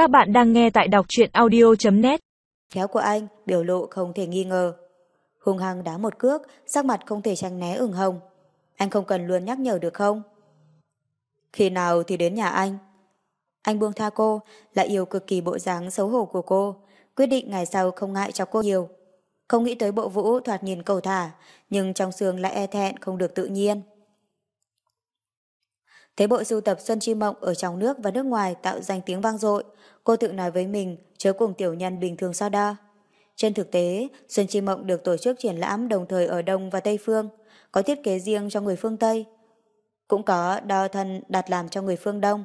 Các bạn đang nghe tại đọc truyện audio.net Kéo của anh, biểu lộ không thể nghi ngờ. Hùng hăng đá một cước, sắc mặt không thể tránh né ửng hồng. Anh không cần luôn nhắc nhở được không? Khi nào thì đến nhà anh? Anh buông tha cô, lại yêu cực kỳ bộ dáng xấu hổ của cô, quyết định ngày sau không ngại cho cô nhiều. Không nghĩ tới bộ vũ thoạt nhìn cầu thả, nhưng trong xương lại e thẹn không được tự nhiên thế bộ sưu tập Xuân Chi Mộng ở trong nước và nước ngoài tạo danh tiếng vang dội, cô tự nói với mình chớ cùng tiểu nhân bình thường so đo. Trên thực tế, Xuân Chi Mộng được tổ chức triển lãm đồng thời ở Đông và Tây Phương, có thiết kế riêng cho người phương Tây. Cũng có đo thân đặt làm cho người phương Đông,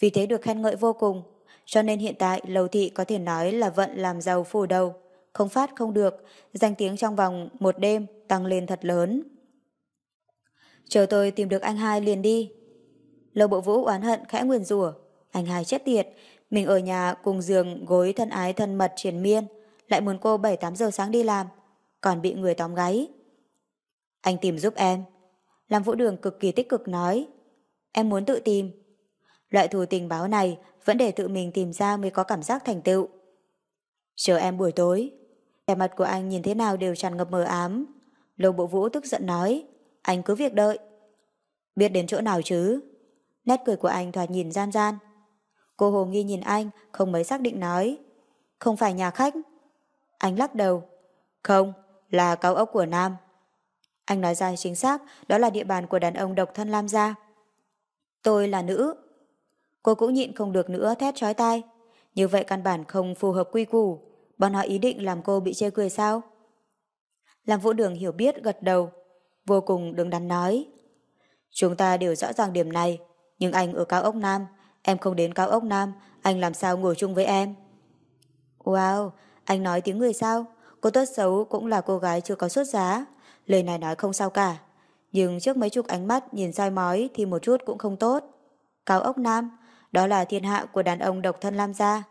vì thế được khen ngợi vô cùng. Cho nên hiện tại Lầu Thị có thể nói là vận làm giàu phủ đầu, không phát không được, danh tiếng trong vòng một đêm tăng lên thật lớn. Chờ tôi tìm được anh hai liền đi. Lâu bộ vũ oán hận khẽ nguyền rủa anh hai chết tiệt, mình ở nhà cùng giường gối thân ái thân mật triền miên, lại muốn cô 7-8 giờ sáng đi làm, còn bị người tóm gáy. Anh tìm giúp em. Làm vũ đường cực kỳ tích cực nói. Em muốn tự tìm. Loại thù tình báo này vẫn để tự mình tìm ra mới có cảm giác thành tựu. Chờ em buổi tối. Vẻ mặt của anh nhìn thế nào đều tràn ngập mờ ám. Lâu bộ vũ tức giận nói. Anh cứ việc đợi. Biết đến chỗ nào chứ? Nét cười của anh thoạt nhìn gian gian. Cô Hồ Nghi nhìn anh, không mấy xác định nói. Không phải nhà khách. Anh lắc đầu. Không, là cao ốc của Nam. Anh nói ra chính xác, đó là địa bàn của đàn ông độc thân Lam gia. Tôi là nữ. Cô cũng nhịn không được nữa thét chói tai. Như vậy căn bản không phù hợp quy củ. Bọn họ ý định làm cô bị chê cười sao? Làm vũ đường hiểu biết gật đầu. Vô cùng đứng đắn nói. Chúng ta đều rõ ràng điểm này. Nhưng anh ở cao ốc Nam, em không đến cao ốc Nam, anh làm sao ngồi chung với em? Wow, anh nói tiếng người sao? Cô tốt xấu cũng là cô gái chưa có xuất giá. Lời này nói không sao cả. Nhưng trước mấy chục ánh mắt nhìn soi mói thì một chút cũng không tốt. Cao ốc Nam, đó là thiên hạ của đàn ông độc thân Lam gia.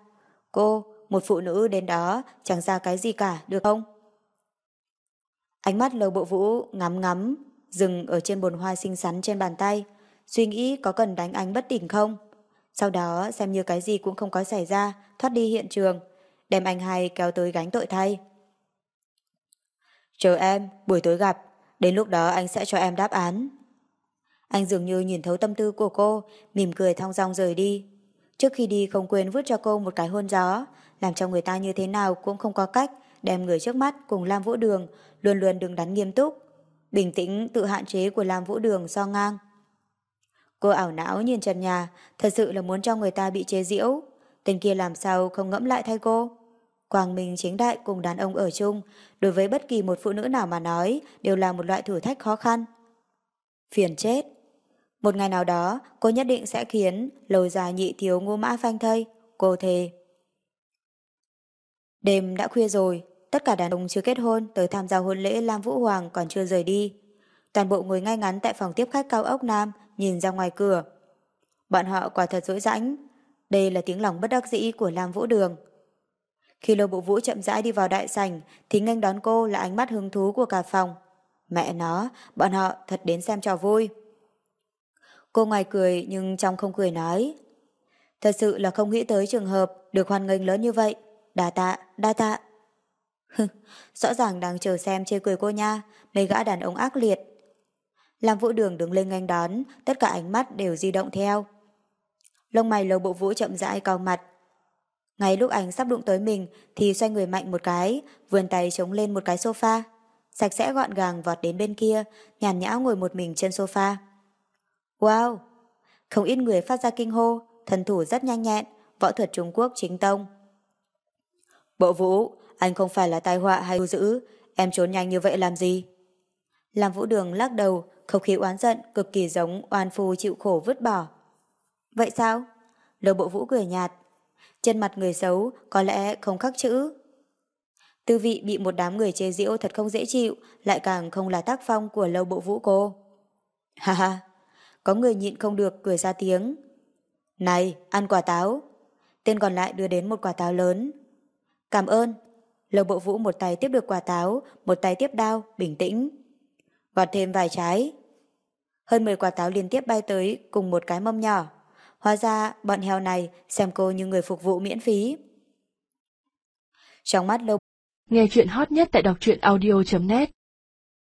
Cô, một phụ nữ đến đó chẳng ra cái gì cả, được không? Ánh mắt lầu bộ vũ ngắm ngắm, dừng ở trên bồn hoa xinh xắn trên bàn tay, suy nghĩ có cần đánh anh bất tỉnh không. Sau đó xem như cái gì cũng không có xảy ra, thoát đi hiện trường, đem anh hai kéo tới gánh tội thay. Chờ em, buổi tối gặp, đến lúc đó anh sẽ cho em đáp án. Anh dường như nhìn thấu tâm tư của cô, mỉm cười thong dong rời đi. Trước khi đi không quên vứt cho cô một cái hôn gió, làm cho người ta như thế nào cũng không có cách đem người trước mắt cùng Lam Vũ Đường luôn luôn đứng đắn nghiêm túc. Bình tĩnh tự hạn chế của Lam Vũ Đường so ngang. Cô ảo não nhìn trần nhà, thật sự là muốn cho người ta bị chế giễu. Tên kia làm sao không ngẫm lại thay cô. Quang Minh chính đại cùng đàn ông ở chung, đối với bất kỳ một phụ nữ nào mà nói, đều là một loại thử thách khó khăn. Phiền chết. Một ngày nào đó, cô nhất định sẽ khiến lầu già nhị thiếu ngô mã phanh thây. Cô thề. Đêm đã khuya rồi, tất cả đàn ông chưa kết hôn tới tham gia hôn lễ Lam Vũ Hoàng còn chưa rời đi. Toàn bộ ngồi ngay ngắn tại phòng tiếp khách cao ốc Nam, nhìn ra ngoài cửa. Bọn họ quả thật dỗi rãnh. Đây là tiếng lòng bất đắc dĩ của Lam Vũ Đường. Khi lô bộ vũ chậm rãi đi vào đại sảnh, thì nghênh đón cô là ánh mắt hứng thú của cả phòng. Mẹ nó, bọn họ thật đến xem trò vui. Cô ngoài cười nhưng trong không cười nói. Thật sự là không nghĩ tới trường hợp được hoan nghênh lớn như vậy. Đa tạ, đa tạ. Rõ ràng đang chờ xem chê cười cô nha, mấy gã đàn ông ác liệt. Làm vũ đường đứng lên nghênh đón, tất cả ánh mắt đều di động theo. Lông mày lầu bộ vũ chậm rãi cao mặt. Ngay lúc anh sắp đụng tới mình thì xoay người mạnh một cái, vươn tay chống lên một cái sofa. Sạch sẽ gọn gàng vọt đến bên kia, nhàn nhã ngồi một mình trên sofa. Wow! Không ít người phát ra kinh hô, thần thủ rất nhanh nhẹn, võ thuật Trung Quốc chính tông. Bộ vũ, anh không phải là tai họa hay dữ, em trốn nhanh như vậy làm gì? Làm vũ đường lắc đầu, không khí oán giận cực kỳ giống oan phu chịu khổ vứt bỏ. Vậy sao? Lầu bộ vũ cười nhạt. Trên mặt người xấu có lẽ không khắc chữ. Tư vị bị một đám người chê giễu thật không dễ chịu, lại càng không là tác phong của lâu bộ vũ cô. Ha ha, có người nhịn không được cười ra tiếng. Này, ăn quả táo. Tên còn lại đưa đến một quả táo lớn. Cảm ơn. lầu bộ vũ một tay tiếp được quả táo, một tay tiếp đao, bình tĩnh. Gọt thêm vài trái. Hơn 10 quả táo liên tiếp bay tới cùng một cái mâm nhỏ. Hóa ra bọn heo này xem cô như người phục vụ miễn phí. Trong mắt lâu Nghe chuyện hot nhất tại đọc truyện audio.net